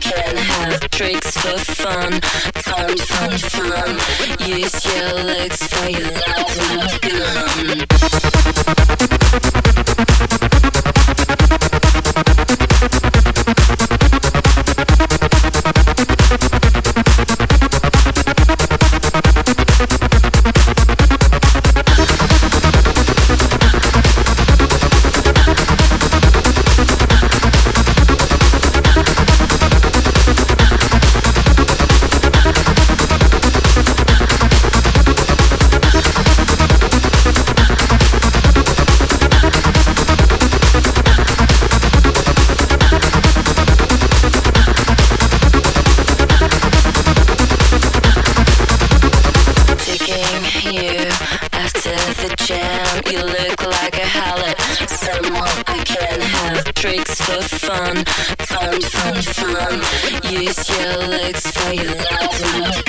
can have tricks for fun, fun, fun, fun. Use your legs for your love, You look like a harlot, someone I can have tricks for fun, fun, fun, fun. Use your legs for your love.